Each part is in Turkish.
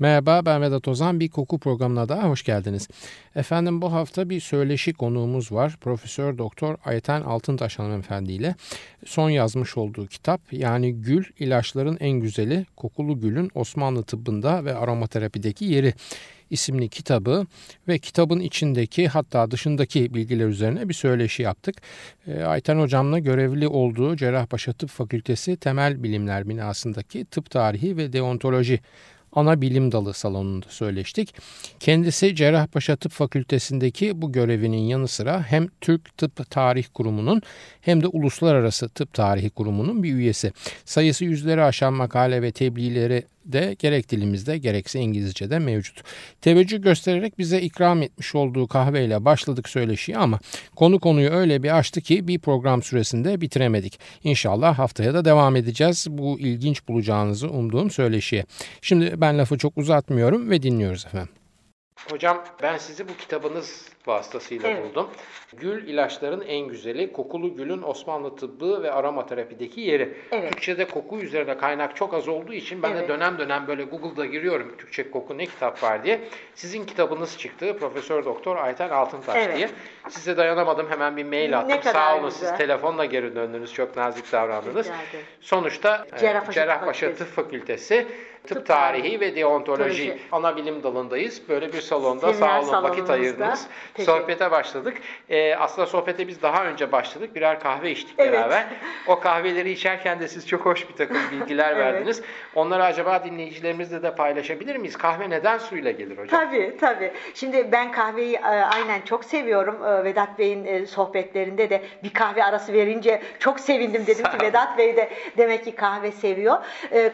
Merhaba ben Vedat Ozan. Bir koku programına daha hoş geldiniz. Efendim bu hafta bir söyleşi konuğumuz var. Profesör Doktor Ayten Altıntaş hanımefendi ile son yazmış olduğu kitap yani Gül ilaçların en güzeli kokulu gülün Osmanlı tıbbında ve aromaterapideki yeri isimli kitabı ve kitabın içindeki hatta dışındaki bilgiler üzerine bir söyleşi yaptık. E, Ayten Hocam'la görevli olduğu Cerrahpaşa Tıp Fakültesi Temel Bilimler binasındaki tıp tarihi ve deontoloji ana bilim dalı salonunda söyleştik. Kendisi Cerrahpaşa Tıp Fakültesindeki bu görevinin yanı sıra hem Türk Tıp Tarih Kurumu'nun hem de Uluslararası Tıp Tarihi Kurumu'nun bir üyesi. Sayısı yüzleri aşan makale ve tebliğleri de gerek dilimizde gerekse İngilizce'de mevcut. Teveccüh göstererek bize ikram etmiş olduğu kahveyle başladık söyleşiye ama konu konuyu öyle bir açtı ki bir program süresinde bitiremedik. İnşallah haftaya da devam edeceğiz bu ilginç bulacağınızı umduğum söyleşiye. Şimdi ben lafı çok uzatmıyorum ve dinliyoruz efendim. Hocam ben sizi bu kitabınız vasıtasıyla evet. buldum. Gül ilaçların en güzeli, kokulu gülün Osmanlı tıbbı ve aromaterapideki yeri. Evet. Türkçe'de koku üzerine kaynak çok az olduğu için ben evet. de dönem dönem böyle Google'da giriyorum Türkçe koku ne kitap var diye. Sizin kitabınız çıktı. Profesör Doktor Ayten Altıntaş evet. diye. Size dayanamadım hemen bir mail attım. Ne Sağ olun güzel. siz telefonla geri döndünüz. Çok nazik davrandınız. Sonuçta Cerrahpaşa, Cerrahpaşa Tıp Fakültesi Tıp, Tıp Tarihi ve Deontoloji Teoloji. ana bilim dalındayız. Böyle bir salonda Seminer sağ olun vakit ayırdınız. Sohbete başladık. Ee, aslında sohbete biz daha önce başladık. Birer kahve içtik evet. beraber. O kahveleri içerken de siz çok hoş bir takım bilgiler evet. verdiniz. Onları acaba dinleyicilerimizle de paylaşabilir miyiz? Kahve neden suyla gelir hocam? Tabii tabii. Şimdi ben kahveyi e, aynen çok seviyorum. E, Vedat Bey'in e, sohbetlerinde de bir kahve arası verince çok sevindim. Dedim ki Vedat Bey de demek ki kahve seviyor.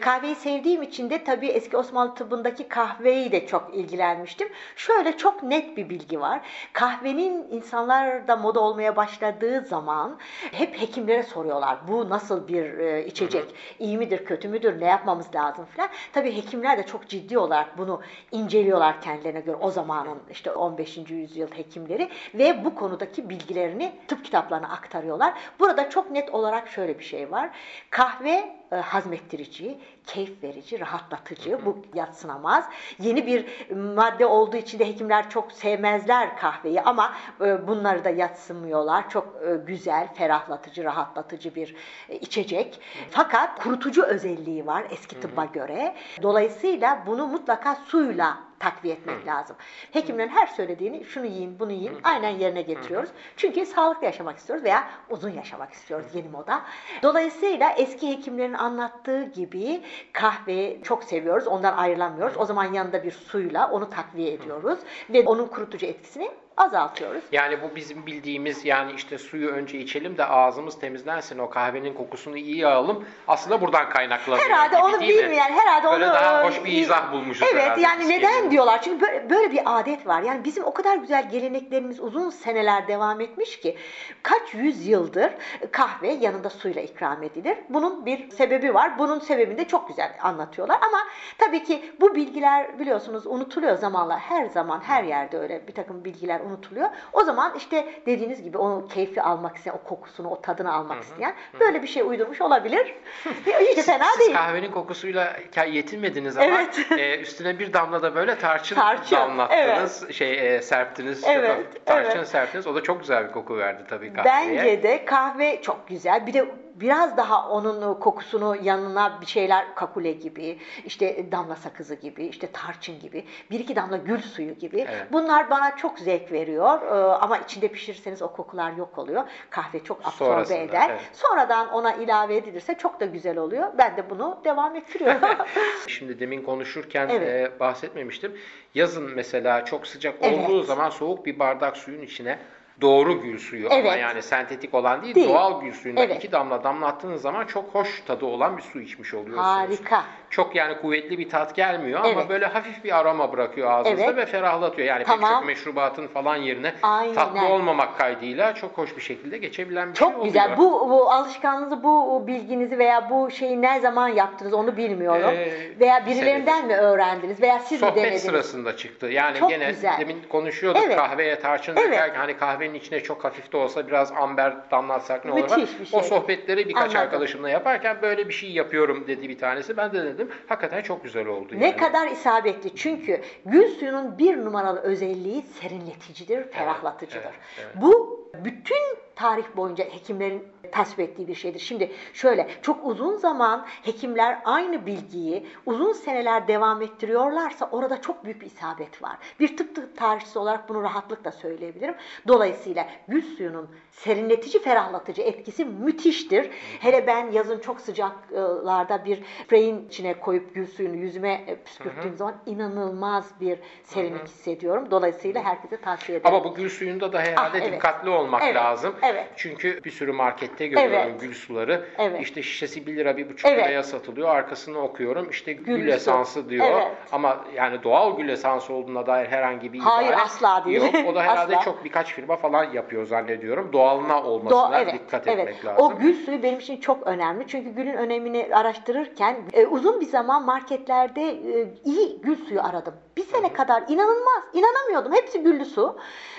Kahveyi sevdiğim için de de tabii eski Osmanlı tıbbındaki kahveyi de çok ilgilenmiştim. Şöyle çok net bir bilgi var. Kahvenin insanlarda moda olmaya başladığı zaman hep hekimlere soruyorlar. Bu nasıl bir e, içecek? İyi midir, kötü müdür? Ne yapmamız lazım falan. Tabii hekimler de çok ciddi olarak bunu inceliyorlar kendilerine göre. O zamanın işte 15. yüzyıl hekimleri ve bu konudaki bilgilerini tıp kitaplarına aktarıyorlar. Burada çok net olarak şöyle bir şey var. Kahve e, hazmettirici, keyif verici, rahatlatıcı. Bu yatsınamaz. Yeni bir madde olduğu için de hekimler çok sevmezler kahveyi ama e, bunları da yatsımıyorlar. Çok e, güzel, ferahlatıcı, rahatlatıcı bir içecek. Fakat kurutucu özelliği var eski tıbba göre. Dolayısıyla bunu mutlaka suyla takviye etmek Hı. lazım. Hekimlerin her söylediğini şunu yiyin, bunu yiyin Hı. aynen yerine getiriyoruz. Hı. Çünkü sağlıklı yaşamak istiyoruz veya uzun yaşamak istiyoruz yeni moda. Dolayısıyla eski hekimlerin anlattığı gibi kahveyi çok seviyoruz. Ondan ayrılamıyoruz. O zaman yanında bir suyla onu takviye ediyoruz ve onun kurutucu etkisini azaltıyoruz. Yani bu bizim bildiğimiz yani işte suyu önce içelim de ağzımız temizlensin o kahvenin kokusunu iyi alalım. Aslında buradan kaynaklanıyor Herhalde gibi, onu bilmeyen herhalde böyle onu daha hoş bir izah bulmuşuz Evet herhalde. yani neden geliyor. diyorlar? Çünkü böyle, böyle bir adet var. Yani bizim o kadar güzel geleneklerimiz uzun seneler devam etmiş ki kaç yüz yıldır kahve yanında suyla ikram edilir. Bunun bir sebebi var. Bunun sebebini de çok güzel anlatıyorlar ama tabii ki bu bilgiler biliyorsunuz unutuluyor zamanla. Her zaman her yerde öyle bir takım bilgiler unutuluyor. O zaman işte dediğiniz gibi o keyfi almak isteyen, o kokusunu, o tadını almak hı hı. isteyen böyle bir şey uydurmuş olabilir. Hiç fena siz, değil. Siz kahvenin kokusuyla yetinmediniz ama evet. e, üstüne bir damla da böyle tarçın, tarçın damlattınız, evet. şey e, serptiniz, evet. tarçın evet. serptiniz. O da çok güzel bir koku verdi tabii kahveye. Bence de kahve çok güzel. Bir de biraz daha onun kokusunu yanına bir şeyler kakule gibi, işte damla sakızı gibi, işte tarçın gibi, bir iki damla gül suyu gibi. Evet. Bunlar bana çok zevk veriyor. Ee, ama içinde pişirirseniz o kokular yok oluyor. Kahve çok absorbe Sonrasında, eder. Evet. Sonradan ona ilave edilirse çok da güzel oluyor. Ben de bunu devam ettiriyorum. Şimdi demin konuşurken evet. e, bahsetmemiştim. Yazın mesela çok sıcak evet. olduğu zaman soğuk bir bardak suyun içine doğru gül suyu evet. ama yani sentetik olan değil, değil. doğal gül suyundan evet. iki damla damlattığınız zaman çok hoş tadı olan bir su içmiş oluyorsunuz. Harika. Çok yani kuvvetli bir tat gelmiyor evet. ama böyle hafif bir aroma bırakıyor ağzınızda evet. ve ferahlatıyor. Yani tamam. pek çok meşrubatın falan yerine Aynen. tatlı olmamak kaydıyla çok hoş bir şekilde geçebilen bir çok şey oluyor. Çok güzel. Bu, bu alışkanlığınızı, bu bilginizi veya bu şeyi ne zaman yaptınız onu bilmiyorum. Ee, veya birilerinden senedir. mi öğrendiniz veya siz Sohbet mi denediniz? sırasında çıktı. Yani çok gene güzel. demin konuşuyorduk evet. kahveye tarçın evet. dökerken hani kahve kahvenin içine çok hafif de olsa biraz amber damlatsak ne olur? Bir şey. O sohbetleri birkaç Anladım. arkadaşımla yaparken böyle bir şey yapıyorum dedi bir tanesi. Ben de dedim hakikaten çok güzel oldu. Ne yani. kadar isabetli. Çünkü gül suyunun bir numaralı özelliği serinleticidir, ferahlatıcıdır. evet, evet. Bu bütün tarih boyunca hekimlerin tasvip ettiği bir şeydir. Şimdi şöyle çok uzun zaman hekimler aynı bilgiyi uzun seneler devam ettiriyorlarsa orada çok büyük bir isabet var. Bir tıp tarihçisi olarak bunu rahatlıkla söyleyebilirim. Dolayısıyla gül suyunun serinletici, ferahlatıcı etkisi müthiştir. Hele ben yazın çok sıcaklarda bir spreyin içine koyup gül suyunu yüzüme püskürttüğüm zaman inanılmaz bir serinlik hissediyorum. Dolayısıyla herkese tavsiye ederim. Ama bu gül suyunda da herhalde Ah, evet. dikkatli olmak Evet, lazım. evet. Çünkü bir sürü markette görüyorum Evet. gül suları. Evet. İşte şişesi 1 lira, 1,5 Evet. liraya satılıyor. Arkasını okuyorum. İşte gül, Gül esansı diyor. Evet. Ama yani doğal gül esansı olduğuna dair herhangi bir Hayır, ibare asla değil. yok. O da herhalde Asla. çok birkaç firma falan yapıyor zannediyorum. Doğalına olmasına Do- evet, dikkat evet. etmek lazım. O gül suyu benim için çok önemli. Çünkü gülün önemini araştırırken e, uzun bir zaman marketlerde e, iyi gül suyu aradım. Bir sene kadar inanılmaz, inanamıyordum. Hepsi güllü su.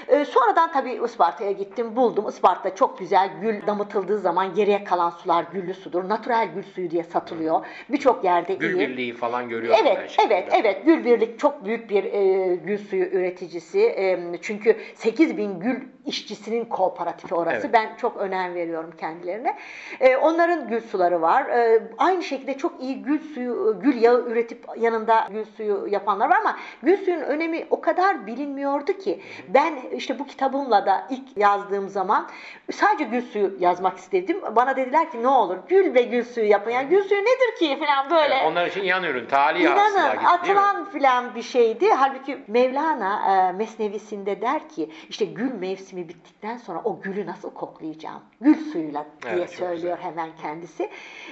E, sonradan tabii Isparta'ya gittim, buldum. Isparta çok güzel gül damıtıldığı zaman geriye kalan sular güllü sudur. Natural gül suyu diye satılıyor. Birçok yerde Gül iyi. birliği falan görüyorum ben Evet, şimdi. evet, evet. Gül Birlik çok büyük bir e, gül suyu üreticisi. E, çünkü 8 bin gül işçisinin kooperatifi orası. Evet. Ben çok önem veriyorum kendilerine. E, onların gül suları var. E, aynı şekilde çok iyi gül suyu, gül yağı üretip yanında gül suyu yapanlar var ama gül suyunun önemi o kadar bilinmiyordu ki ben işte bu kitabımla da ilk yazdığım zaman sadece gül suyu yazmak istedim. Bana dediler ki ne olur gül ve gül suyu yapın. Yani gül suyu nedir ki falan böyle. Evet, onlar için yan ürün, tali İnanın atılan filan bir şeydi. Halbuki Mevlana e, Mesnevisinde der ki işte gül mevsimi bittikten sonra o gülü nasıl koklayacağım? Gül suyuyla diye Evet, söylüyor güzel. hemen kendisi.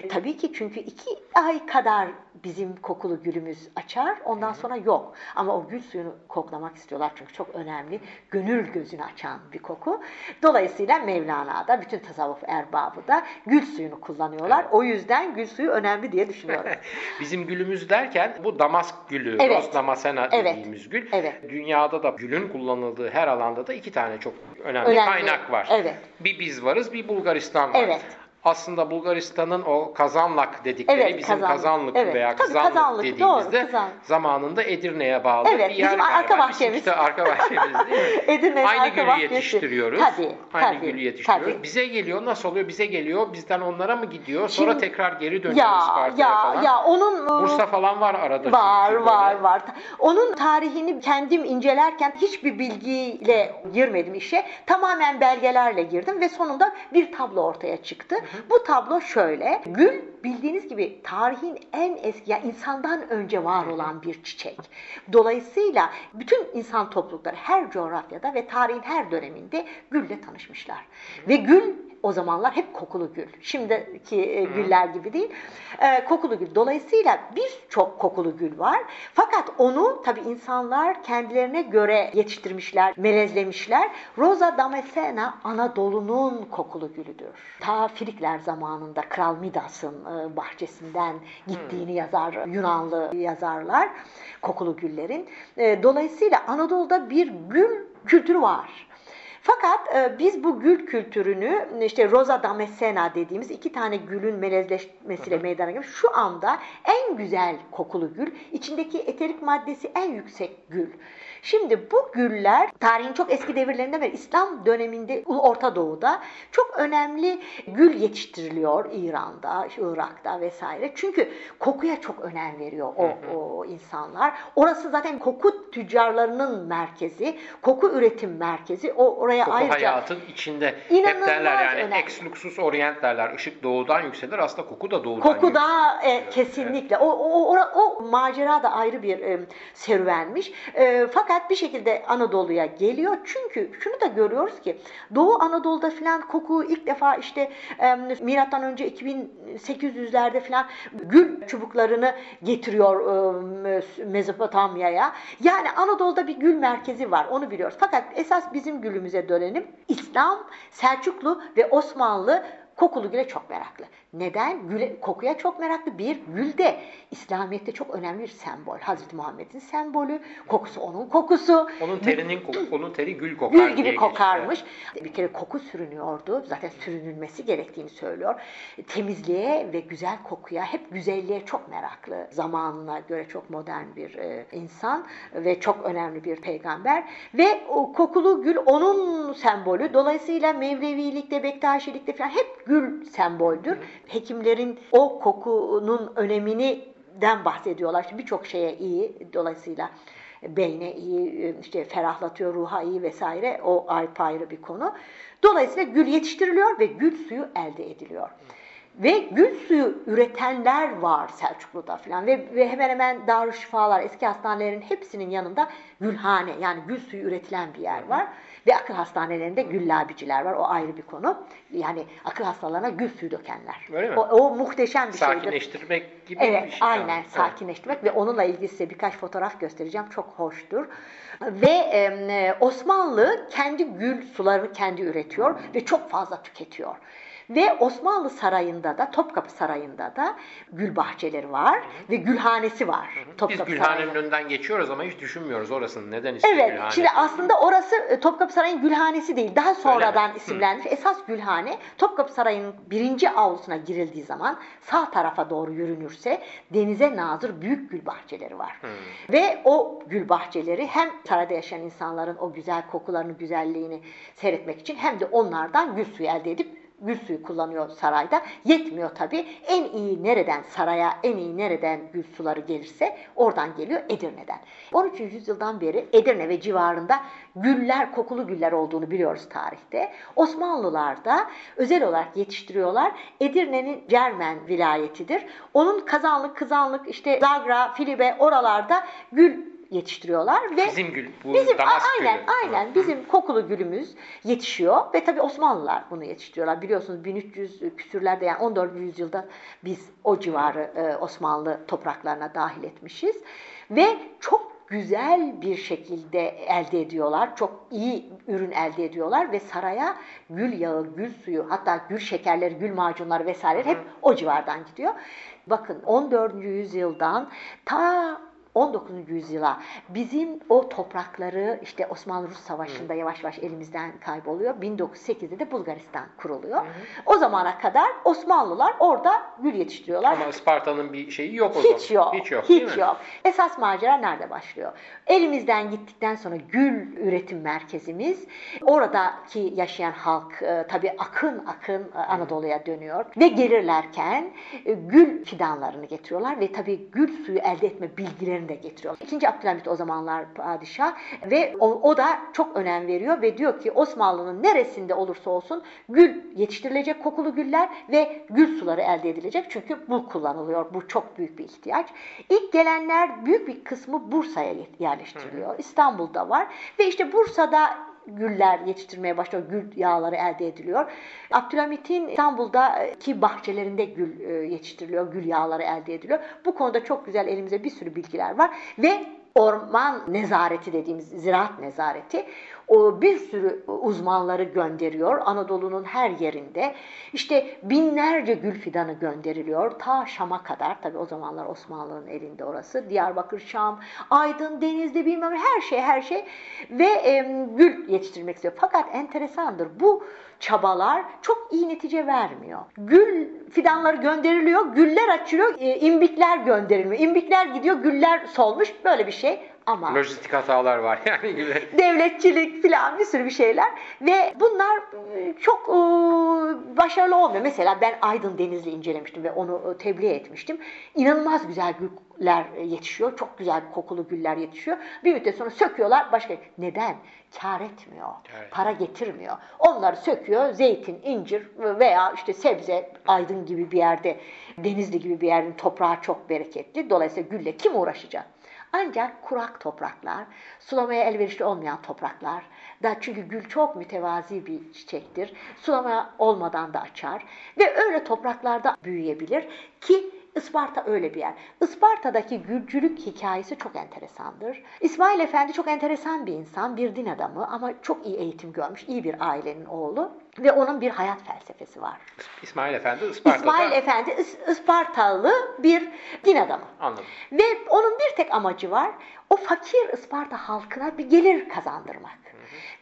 Tabii ki çünkü iki ay kadar bizim kokulu gülümüz açar. Ondan sonra yok. Ama o gül suyunu koklamak istiyorlar çünkü çok önemli. Gönül gözünü açan bir koku. Dolayısıyla Mevlana'da bütün tasavvuf erbabı da gül suyunu kullanıyorlar. Evet. O yüzden gül suyu önemli diye düşünüyorum. Bizim gülümüz derken bu damask gülü, Evet. Ros damascena Evet. dediğimiz gül. Evet. Dünyada da gülün kullanıldığı her alanda da iki tane çok önemli, Önemli. kaynak var. Evet. Bir biz varız, bir Bulgaristan var. Evet. Aslında Bulgaristan'ın o Kazanlak dedikleri Evet, bizim Kazanlık. Kazanlık Evet. veya Tabii, Kazanlık, Kazanlık, dediğimizde doğru, Kazan. zamanında Edirne'ye bağlı Evet, bir yer bizim arka bahçemiz. Bizimki de arka bahçemiz değil mi? Edirne'nin Aynı arka gülü bahçesi. yetiştiriyoruz. Tabii, Aynı tabii, gülü yetiştiriyoruz. tabii. Bize geliyor. Nasıl oluyor? Bize geliyor. Bizden onlara mı gidiyor? Sonra Şimdi- tekrar geri dönüyor Ya ya falan. ya onun e, Bursa falan var arada. var var böyle. var. Onun tarihini kendim incelerken hiçbir bilgiyle girmedim işe. Tamamen belgelerle girdim ve sonunda bir tablo ortaya çıktı. Bu tablo şöyle. Gül bildiğiniz gibi tarihin en eski ya insandan önce var olan bir çiçek. Dolayısıyla bütün insan toplulukları her coğrafyada ve tarihin her döneminde gülle tanışmışlar. Ve gül o zamanlar hep kokulu gül. Şimdiki e, güller gibi değil. E, kokulu gül. Dolayısıyla birçok kokulu gül var. Fakat onu tabi insanlar kendilerine göre yetiştirmişler, melezlemişler. Rosa Damascena Anadolu'nun kokulu gülüdür. Ta Frikler zamanında Kral Midas'ın e, bahçesinden gittiğini yazar Yunanlı yazarlar kokulu güllerin. E, dolayısıyla Anadolu'da bir gül kültürü var. Fakat e, biz bu gül kültürünü işte Rosa Damascena dediğimiz iki tane gülün melezleşmesiyle meydana gelmiş. Şu anda en güzel kokulu gül, içindeki eterik maddesi en yüksek gül. Şimdi bu güller tarihin çok eski devirlerinde ve İslam döneminde Orta Doğu'da çok önemli gül yetiştiriliyor İran'da, Irak'ta vesaire. Çünkü kokuya çok önem veriyor o, o insanlar. Orası zaten koku tüccarlarının merkezi, koku üretim merkezi. O oraya Koku ayrıca hayatın içinde hep derler yani önemli. ex luxus orient derler. Işık doğudan yükselir aslında koku da doğudan Koku da e, kesinlikle. O, o, o, o macera da ayrı bir e, serüvenmiş. E, fakat bir şekilde Anadolu'ya geliyor. Çünkü şunu da görüyoruz ki Doğu Anadolu'da falan koku ilk defa işte e, milattan önce 2800'lerde falan gül çubuklarını getiriyor e, Mezopotamya'ya. Yani Anadolu'da bir gül merkezi var. Onu biliyoruz. Fakat esas bizim gülümüze dönelim. İslam, Selçuklu ve Osmanlı kokulu güle çok meraklı. Neden? Güle, kokuya çok meraklı. Bir, gül de İslamiyet'te çok önemli bir sembol. Hazreti Muhammed'in sembolü. Kokusu onun kokusu. Onun terinin koku, onun teri gül kokar. Gül gibi kokarmış. Geçti. Bir kere koku sürünüyordu. Zaten sürünülmesi gerektiğini söylüyor. Temizliğe ve güzel kokuya, hep güzelliğe çok meraklı. Zamanına göre çok modern bir e, insan ve çok önemli bir peygamber. Ve o kokulu gül onun sembolü. Dolayısıyla Mevlevilikte, Bektaşilikte falan hep gül semboldür. Hekimlerin o kokunun önemini den bahsediyorlar. İşte birçok şeye iyi dolayısıyla beyne iyi, işte ferahlatıyor, ruha iyi vesaire. O ayrı ayrı bir konu. Dolayısıyla gül yetiştiriliyor ve gül suyu elde ediliyor. Ve gül suyu üretenler var Selçuklu'da falan ve, ve hemen hemen darüşşifalar, eski hastanelerin hepsinin yanında gülhane yani gül suyu üretilen bir yer var. Ve akıl hastanelerinde güllabiciler var. O ayrı bir konu. Yani akıl hastalarına gül suyu dökenler. Öyle mi? O, o muhteşem bir şeydir. Sakinleştirmek gibi evet, bir şey. Aynen Evet. sakinleştirmek ve onunla ilgili size birkaç fotoğraf göstereceğim. Çok hoştur. Ve e, Osmanlı kendi gül sularını kendi üretiyor ve çok fazla tüketiyor. Ve Osmanlı Sarayı'nda da, Topkapı Sarayı'nda da gül bahçeleri var ve gülhanesi var. Biz Topkapı Gülhane'nin Sarayı'nda. önünden geçiyoruz ama hiç düşünmüyoruz orasının neden ismi Evet, Gülhane. şimdi aslında orası e, Topkapı Sarayı'nın gülhanesi değil. Daha sonradan isimlenmiş. Esas gülhane Topkapı Sarayı'nın birinci avlusuna girildiği zaman sağ tarafa doğru yürünürse denize nazır büyük gül bahçeleri var. Ve o gül bahçeleri hem sarayda yaşayan insanların o güzel kokularını, güzelliğini seyretmek için hem de onlardan gül suyu elde edip gül suyu kullanıyor sarayda. Yetmiyor tabii. En iyi nereden saraya en iyi nereden gül suları gelirse oradan geliyor Edirne'den. 13. yüzyıldan beri Edirne ve civarında güller, kokulu güller olduğunu biliyoruz tarihte. Osmanlılar da özel olarak yetiştiriyorlar. Edirne'nin Cermen vilayetidir. Onun Kazanlık, Kızanlık, işte Zagra, Filibe oralarda gül yetiştiriyorlar ve Bizim gül, bu bizim aynen gülü. aynen bizim kokulu gülümüz yetişiyor ve tabii Osmanlılar bunu yetiştiriyorlar. Biliyorsunuz 1300 küsürlerde yani 14. yüzyılda biz o civarı e, Osmanlı topraklarına dahil etmişiz ve çok güzel bir şekilde elde ediyorlar. Çok iyi ürün elde ediyorlar ve saraya gül yağı, gül suyu, hatta gül şekerleri, gül macunları vesaire hep o civardan gidiyor. Bakın 14. yüzyıldan ta 19. yüzyıla bizim o toprakları işte Osmanlı-Rus Savaşı'nda yavaş yavaş elimizden kayboluyor. 1908'de de Bulgaristan kuruluyor. O zamana kadar Osmanlılar orada gül yetiştiriyorlar. Ama Isparta'nın bir şeyi yok o zaman. Hiç yok. Hiç yok. Hiç mi? yok. Esas macera nerede başlıyor? Elimizden gittikten sonra gül üretim merkezimiz, oradaki yaşayan halk e, tabii akın akın e, Anadolu'ya dönüyor ve gelirlerken e, gül fidanlarını getiriyorlar ve tabii gül suyu elde etme bilgilerini de getiriyorlar. İkinci Abdülhamit o zamanlar padişah ve o, o da çok önem veriyor ve diyor ki Osmanlı'nın neresinde olursa olsun gül yetiştirilecek kokulu güller ve gül suları elde edilecek. Çünkü bu kullanılıyor. Bu çok büyük bir ihtiyaç. İlk gelenler büyük bir kısmı Bursa'ya yerleştiriliyor. İstanbul'da var ve işte Bursa'da güller yetiştirmeye başlıyor. Gül yağları elde ediliyor. Abdülhamit'in İstanbul'daki bahçelerinde gül e, yetiştiriliyor. Gül yağları elde ediliyor. Bu konuda çok güzel elimizde bir sürü bilgiler var ve orman nezareti dediğimiz ziraat nezareti o bir sürü uzmanları gönderiyor Anadolu'nun her yerinde. İşte binlerce gül fidanı gönderiliyor ta Şam'a kadar. Tabii o zamanlar Osmanlı'nın elinde orası. Diyarbakır, Şam, Aydın, Denizli bilmem her şey her şey ve e, gül yetiştirmek istiyor. Fakat enteresandır bu çabalar çok iyi netice vermiyor. Gül fidanları gönderiliyor, güller açılıyor, e, imbikler gönderilmiyor. İmbikler gidiyor, güller solmuş böyle bir şey ama Lojistik hatalar var yani gibi. devletçilik filan bir sürü bir şeyler ve bunlar e, çok e, başarılı olmuyor. Mesela ben Aydın Denizli incelemiştim ve onu e, tebliğ etmiştim. İnanılmaz güzel güller yetişiyor. Çok güzel kokulu güller yetişiyor. Bir müddet sonra söküyorlar başka. Neden? Kar etmiyor. Evet. Para getirmiyor. Onları söküyor. Zeytin, incir veya işte sebze Aydın gibi bir yerde, Denizli gibi bir yerin toprağı çok bereketli. Dolayısıyla gülle kim uğraşacak? Ancak kurak topraklar, sulamaya elverişli olmayan topraklar da çünkü gül çok mütevazi bir çiçektir. Sulama olmadan da açar ve öyle topraklarda büyüyebilir ki Isparta öyle bir yer. Isparta'daki gülcülük hikayesi çok enteresandır. İsmail Efendi çok enteresan bir insan, bir din adamı ama çok iyi eğitim görmüş, iyi bir ailenin oğlu. Ve onun bir hayat felsefesi var. İsmail Efendi Isparta'da. İsmail Efendi Is- Ispartalı bir din adamı. Anladım. Ve onun bir tek amacı var. O fakir Isparta halkına bir gelir kazandırmak.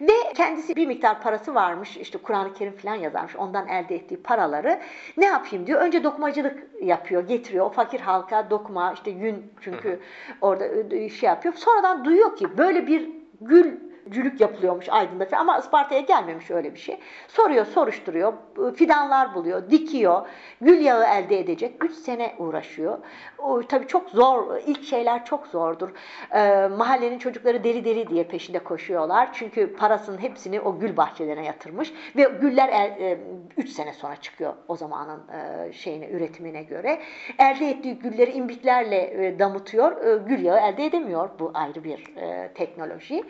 Ve kendisi bir miktar parası varmış. işte Kur'an-ı Kerim falan yazarmış. Ondan elde ettiği paraları ne yapayım diyor. Önce dokumacılık yapıyor, getiriyor. O fakir halka dokuma, işte yün çünkü orada şey yapıyor. Sonradan duyuyor ki böyle bir gül cülük yapılıyormuş Aydın'da falan ama Isparta'ya gelmemiş öyle bir şey. Soruyor, soruşturuyor, fidanlar buluyor, dikiyor, gül yağı elde edecek. 3 sene uğraşıyor. O, tabii çok zor, ilk şeyler çok zordur. Ee, mahallenin çocukları deli deli diye peşinde koşuyorlar. Çünkü parasının hepsini o gül bahçelerine yatırmış ve güller 3 sene sonra çıkıyor o zamanın e, şeyine, üretimine göre. Elde ettiği gülleri imbiklerle e, damıtıyor. E, gül yağı elde edemiyor. Bu ayrı bir e, teknoloji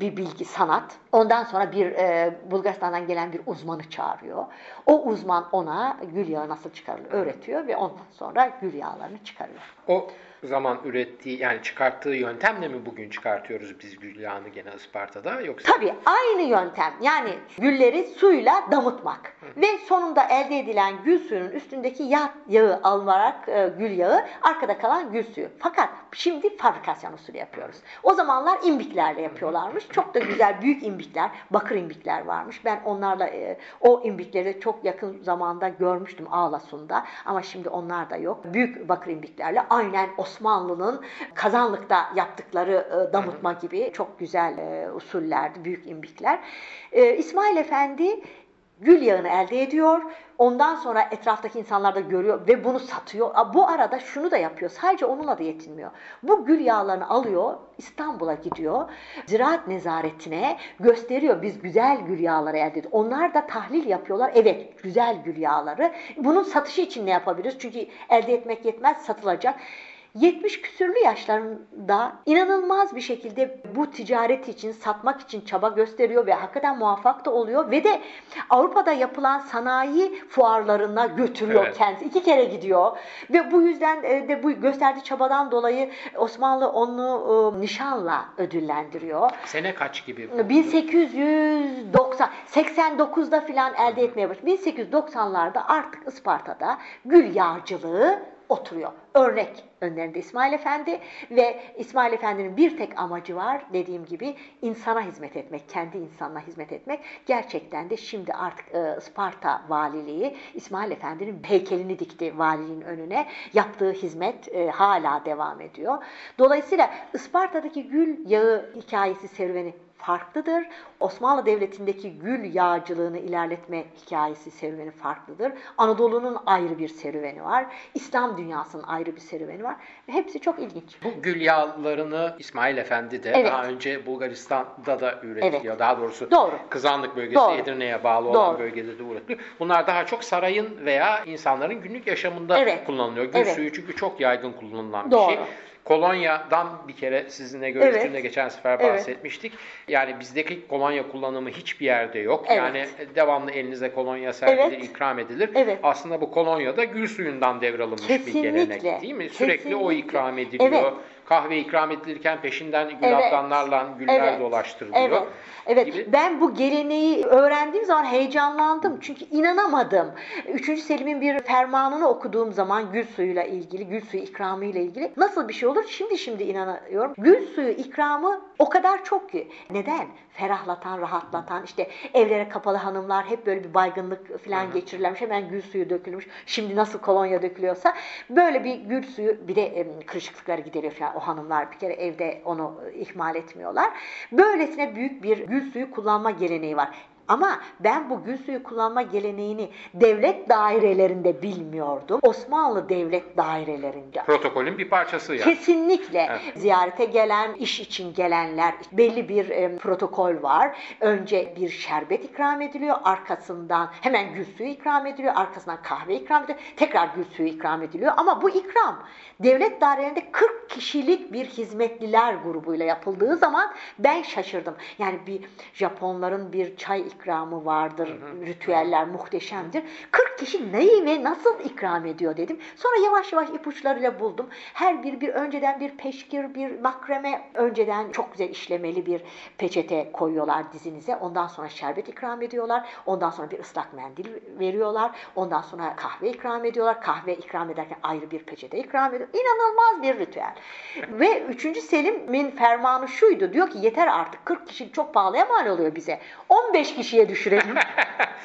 bir bilgi, sanat. Ondan sonra bir e, Bulgaristan'dan gelen bir uzmanı çağırıyor. O uzman ona gül yağı nasıl çıkarılır öğretiyor ve ondan sonra gül yağlarını çıkarıyor. O zaman ürettiği yani çıkarttığı yöntemle mi bugün çıkartıyoruz biz gül yağını gene Isparta'da yoksa? Tabii aynı yöntem yani gülleri suyla damıtmak Hı. ve sonunda elde edilen gül suyunun üstündeki yağ yağı alınarak e, gül yağı arkada kalan gül suyu. Fakat şimdi fabrikasyon usulü yapıyoruz. O zamanlar imbiklerle yapıyorlarmış. Çok da güzel büyük imbikler, bakır imbikler varmış. Ben onlarla e, o imbikleri çok yakın zamanda görmüştüm Ağlasun'da ama şimdi onlar da yok. Büyük bakır imbiklerle aynen o Osmanlı'nın kazanlıkta yaptıkları e, damıtma gibi çok güzel e, usullerdi, büyük imbikler. E, İsmail Efendi gül yağını elde ediyor. Ondan sonra etraftaki insanlar da görüyor ve bunu satıyor. Bu arada şunu da yapıyor. Sadece onunla da yetinmiyor. Bu gül yağlarını alıyor, İstanbul'a gidiyor. Ziraat nezaretine gösteriyor. Biz güzel gül yağları elde ediyoruz. Onlar da tahlil yapıyorlar. Evet, güzel gül yağları. Bunun satışı için ne yapabiliriz? Çünkü elde etmek yetmez, satılacak. 70 küsürlü yaşlarında inanılmaz bir şekilde bu ticaret için, satmak için çaba gösteriyor ve hakikaten muvaffak da oluyor ve de Avrupa'da yapılan sanayi fuarlarına götürüyor evet. kendisi. İki kere gidiyor ve bu yüzden e, de bu gösterdiği çabadan dolayı Osmanlı onu e, nişanla ödüllendiriyor. Sene kaç gibi? 1890 89'da filan elde etmeye başlıyor. 1890'larda artık Isparta'da gül yağcılığı oturuyor. Örnek önlerinde İsmail Efendi ve İsmail Efendi'nin bir tek amacı var dediğim gibi insana hizmet etmek, kendi insanına hizmet etmek. Gerçekten de şimdi artık e, Isparta valiliği İsmail Efendi'nin heykelini dikti valiliğin önüne. Yaptığı hizmet e, hala devam ediyor. Dolayısıyla Isparta'daki gül yağı hikayesi serüveni farklıdır. Osmanlı Devleti'ndeki gül yağcılığını ilerletme hikayesi serüveni farklıdır. Anadolu'nun ayrı bir serüveni var. İslam dünyasının ayrı bir serüveni var. Hepsi çok ilginç. Bu gül yağlarını İsmail Efendi de evet. daha önce Bulgaristan'da da üretiyor. Evet. Daha doğrusu Doğru. Kızanlık bölgesi Doğru. Edirne'ye bağlı Doğru. olan bölgede de üretiliyor. Bunlar daha çok sarayın veya insanların günlük yaşamında evet. kullanılıyor. Gül evet. suyu çünkü çok yaygın kullanılan Doğru. bir şey. Kolonya'dan bir kere sizinle görüştüğümde evet. geçen sefer bahsetmiştik. Evet. Yani bizdeki kolonya kullanımı hiçbir yerde yok. Evet. Yani devamlı elinize kolonya serpilir, evet. ikram edilir. Evet. Aslında bu kolonya da gül suyundan devralınmış Kesinlikle. bir gelenek değil mi? Sürekli Kesinlikle. o ikram ediliyor. Evet kahve ikram edilirken peşinden gül evet. atlanlarla güller evet. dolaştırılıyor. Evet. Evet. Gibi. Ben bu geleneği öğrendiğim zaman heyecanlandım. Çünkü inanamadım. Üçüncü Selim'in bir fermanını okuduğum zaman gül suyuyla ilgili, gül suyu ikramı ile ilgili nasıl bir şey olur? Şimdi şimdi inanıyorum. Gül suyu ikramı o kadar çok ki. Neden? Ferahlatan, rahatlatan, işte evlere kapalı hanımlar hep böyle bir baygınlık falan geçirirlermiş. Hemen gül suyu dökülmüş. Şimdi nasıl kolonya dökülüyorsa böyle bir gül suyu bir de kırışıklıkları gideriyor falan o hanımlar bir kere evde onu ihmal etmiyorlar. Böylesine büyük bir gül suyu kullanma geleneği var. Ama ben bu gül suyu kullanma geleneğini devlet dairelerinde bilmiyordum. Osmanlı devlet dairelerinde. Protokolün bir parçası yani. Kesinlikle. Evet. Ziyarete gelen, iş için gelenler belli bir e, protokol var. Önce bir şerbet ikram ediliyor. Arkasından hemen gül suyu ikram ediliyor. Arkasından kahve ikram ediliyor. Tekrar gül suyu ikram ediliyor. Ama bu ikram devlet dairelerinde 40 kişilik bir hizmetliler grubuyla yapıldığı zaman ben şaşırdım. Yani bir Japonların bir çay ikramı vardır. Hı hı. Ritüeller muhteşemdir. 40 kişi neyi ve nasıl ikram ediyor dedim. Sonra yavaş yavaş ipuçlarıyla buldum. Her bir bir önceden bir peşkir, bir makreme önceden çok güzel işlemeli bir peçete koyuyorlar dizinize. Ondan sonra şerbet ikram ediyorlar. Ondan sonra bir ıslak mendil veriyorlar. Ondan sonra kahve ikram ediyorlar. Kahve ikram ederken ayrı bir peçete ikram ediyor. İnanılmaz bir ritüel. ve 3. Selim'in fermanı şuydu. Diyor ki yeter artık 40 kişi çok pahalıya mal oluyor bize. 15 kişiye düşürelim.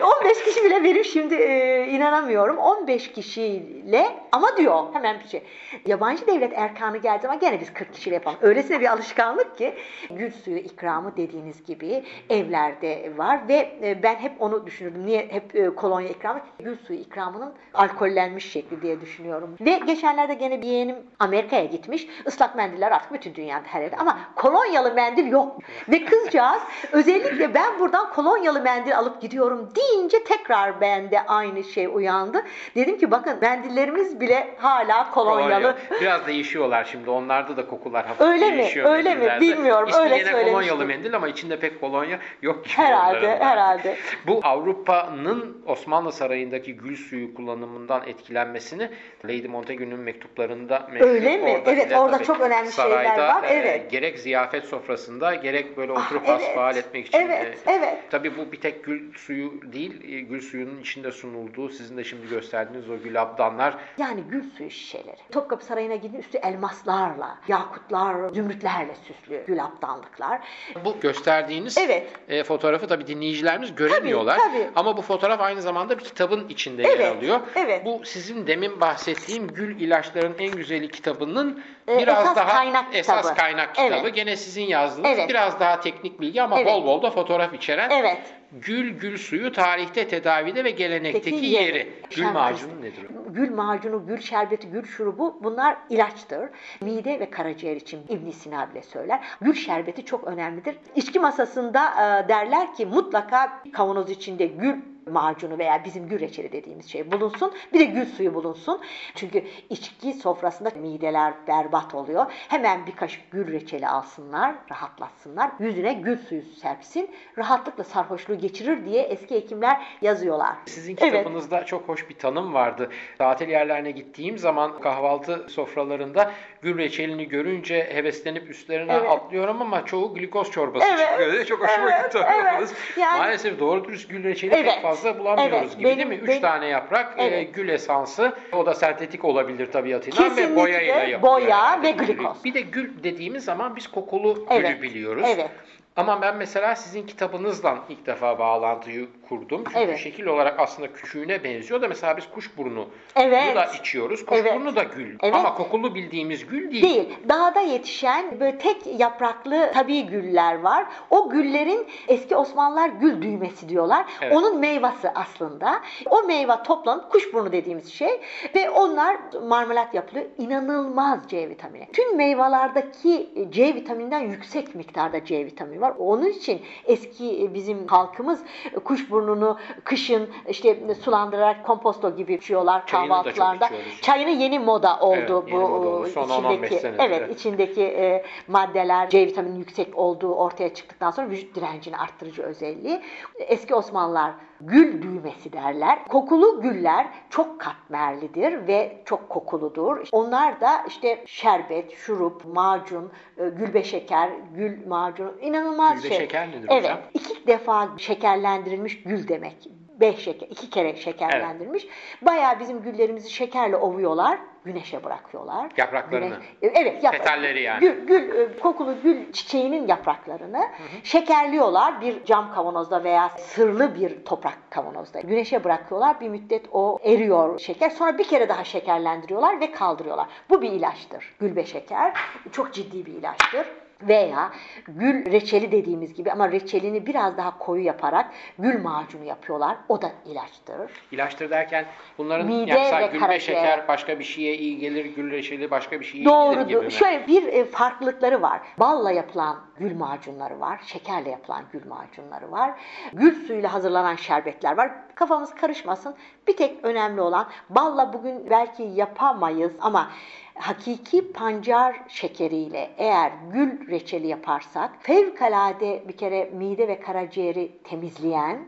15 kişi bile benim şimdi e, inanamıyorum. 15 kişiyle ama diyor hemen bir şey. Yabancı devlet erkanı geldi ama gene biz 40 kişiyle yapalım. Öylesine bir alışkanlık ki gül suyu ikramı dediğiniz gibi evlerde var ve e, ben hep onu düşünürdüm. Niye hep e, kolonya ikramı? Gül suyu ikramının alkollenmiş şekli diye düşünüyorum. Ve geçenlerde gene bir yeğenim Amerika'ya gitmiş. Islak mendiller artık bütün dünyada her yerde ama kolonyalı mendil yok. Ve kızcağız özellikle ben buradan kolonyalı mendil alıp gidiyorum deyince tekrar bende aynı şey uyandı. Dedim ki bakın mendillerimiz bile hala kolonyalı. Kolonya. Biraz değişiyorlar şimdi. Onlarda da kokular hafif Öyle mi? değişiyor. Öyle mi? mendillerde. Bilmiyorum. İsmi Öyle yine kolonyalı mendil ama içinde pek kolonya yok gibi Herhalde, herhalde. Bu Avrupa'nın Osmanlı Sarayı'ndaki gül suyu kullanımından etkilenmesini Lady Montagu'nun mektuplarında meşhur. Öyle mi? Orada Evet, orada tabii çok önemli şeyler var. e, Evet. gerek ziyafet sofrasında gerek böyle Ah, oturup evet. hasbihal etmek için. Evet, e, evet. Tabii bu bir tek gül suyu değil, e, gül suyunun içinde sunulduğu, sizin de şimdi gösterdiğiniz o gül abdanlar Yani gül suyu şişeleri. Topkapı Sarayı'na gidin üstü elmaslarla, yakutlar, zümrütlerle süslü gül abdanlıklar. Bu gösterdiğiniz Evet. e, fotoğrafı tabii dinleyicilerimiz göremiyorlar. Tabii, tabii. Ama bu fotoğraf aynı zamanda bir kitabın içinde yer Evet, alıyor. evet. Bu sizin demin bahsettiğim Gül İlaçların En Güzeli kitabının E, biraz esas daha kaynak esas kitabı. kaynak kitabı. Evet. Gene sizin yazdığınız Evet. biraz daha teknik bilgi ama Evet. bol bol da fotoğraf içeren Evet. Gül Gül Suyu tarihte, tedavide ve gelenekteki Peki yeri. Gül macunu nedir? Gül macunu, gül şerbeti, gül şurubu bunlar ilaçtır. Mide ve karaciğer için ibn Sina bile söyler. Gül şerbeti çok önemlidir. İçki masasında e, derler ki mutlaka kavanoz içinde gül macunu veya bizim gül reçeli dediğimiz şey bulunsun. Bir de gül suyu bulunsun. Çünkü içki sofrasında mideler berbat oluyor. Hemen bir kaşık gül reçeli alsınlar, rahatlatsınlar. Yüzüne gül suyu serpsin. Rahatlıkla sarhoşluğu geçirir diye eski hekimler yazıyorlar. Sizin Evet. kitabınızda çok hoş bir tanım vardı. Tatil yerlerine gittiğim zaman kahvaltı sofralarında gül reçelini görünce heveslenip üstlerine Evet. atlıyorum ama çoğu glikoz çorbası Evet, çıkıyor. diye Çok hoşuma evet, gitti. evet. Yani- Maalesef doğru dürüst gül reçeli Evet, pek fazla bulamıyoruz evet. gibi Benim- değil mi? Üç benim- tane yaprak, e, Evet. gül esansı. O da sentetik olabilir tabiatıyla ve Kesinlikle boyayla yapılıyor. boya herhalde ve glikoz. Bir de gül dediğimiz zaman biz kokulu Evet, gülü biliyoruz. evet. Ama ben mesela sizin kitabınızdan ilk defa bağlantıyı kurdum. Çünkü Evet. şekil olarak aslında küçüğüne benziyor da mesela biz kuşburnu Evet. da içiyoruz. Kuşburnu Evet. da gül. Evet. Ama kokulu bildiğimiz gül değil. Değil. Dağda yetişen böyle tek yapraklı tabii güller var. O güllerin eski Osmanlılar gül düğmesi diyorlar. Evet. Onun meyvesi aslında. O meyve toplanıp kuşburnu dediğimiz şey ve onlar marmelat yapılıyor. İnanılmaz C vitamini. Tüm meyvelerdeki C vitamininden yüksek miktarda C vitamini var. Onun için eski bizim halkımız kuşburnunu kışın işte sulandırarak komposto gibi içiyorlar Çayını da çok kahvaltılarda. içiyoruz. Çayını yeni moda oldu Evet, bu moda oldu. Son 10-15 içindeki senedir, evet, evet. içindeki e, maddeler C vitamini yüksek olduğu ortaya çıktıktan sonra vücut direncini arttırıcı özelliği. Eski Osmanlılar gül düğmesi derler. Kokulu güller çok katmerlidir ve çok kokuludur. Onlar da işte şerbet, şurup, macun, e, gülbe şeker, gül macunu inanılmaz Gülbe şey. şeker nedir evet, hocam? iki defa şekerlendirilmiş gül demek. Beş şeker, iki kere şekerlendirilmiş. Bayağı bizim güllerimizi şekerle ovuyorlar, güneşe bırakıyorlar. Yapraklarını. Güneş- evet, yaprak. Petalleri yani. Gül, gül, e, kokulu gül çiçeğinin yapraklarını şekerliyorlar bir cam kavanozda veya sırlı bir toprak kavanozda. Güneşe bırakıyorlar. Bir müddet o eriyor şeker. Sonra bir kere daha şekerlendiriyorlar ve kaldırıyorlar. Bu bir ilaçtır. Gülbe şeker. Çok ciddi bir ilaçtır. Veya gül reçeli dediğimiz gibi ama reçelini biraz daha koyu yaparak gül macunu yapıyorlar. O da ilaçtır. İlaçtır derken bunların Mide yapsa ve gülbe karaciğer. şeker başka bir şeye iyi gelir, gül reçeli başka bir şeye iyi gelir gibi Doğrudur. mi? Şöyle bir e, farklılıkları var. Balla yapılan gül macunları var. Şekerle yapılan gül macunları var. Gül suyuyla hazırlanan şerbetler var. Kafamız karışmasın. Bir tek önemli olan balla bugün belki yapamayız ama hakiki pancar şekeriyle eğer gül reçeli yaparsak fevkalade bir kere mide ve karaciğeri temizleyen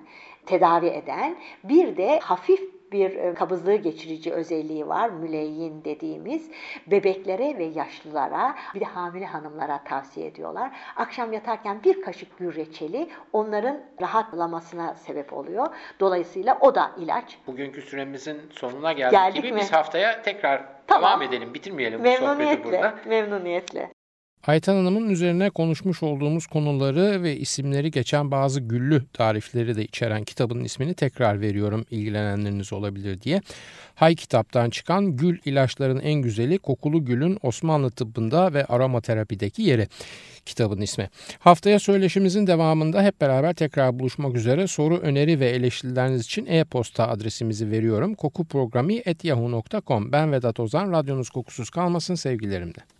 tedavi eden bir de hafif bir e, kabızlığı geçirici özelliği var. Müleyyin dediğimiz bebeklere ve yaşlılara bir de hamile hanımlara tavsiye ediyorlar. Akşam yatarken bir kaşık gül reçeli onların rahatlamasına sebep oluyor. Dolayısıyla o da ilaç. Bugünkü süremizin sonuna geldik, geldik gibi mi? biz haftaya tekrar tamam. devam edelim. Bitirmeyelim bu sohbeti burada. Memnuniyetle. Ayten Hanım'ın üzerine konuşmuş olduğumuz konuları ve isimleri geçen bazı güllü tarifleri de içeren kitabın ismini tekrar veriyorum ilgilenenleriniz olabilir diye. Hay kitaptan çıkan Gül ilaçların en güzeli kokulu gülün Osmanlı tıbbında ve aromaterapideki yeri kitabın ismi. Haftaya söyleşimizin devamında hep beraber tekrar buluşmak üzere soru, öneri ve eleştirileriniz için e-posta adresimizi veriyorum. kokuprogrami.yahoo.com Ben Vedat Ozan, radyonuz kokusuz kalmasın sevgilerimle.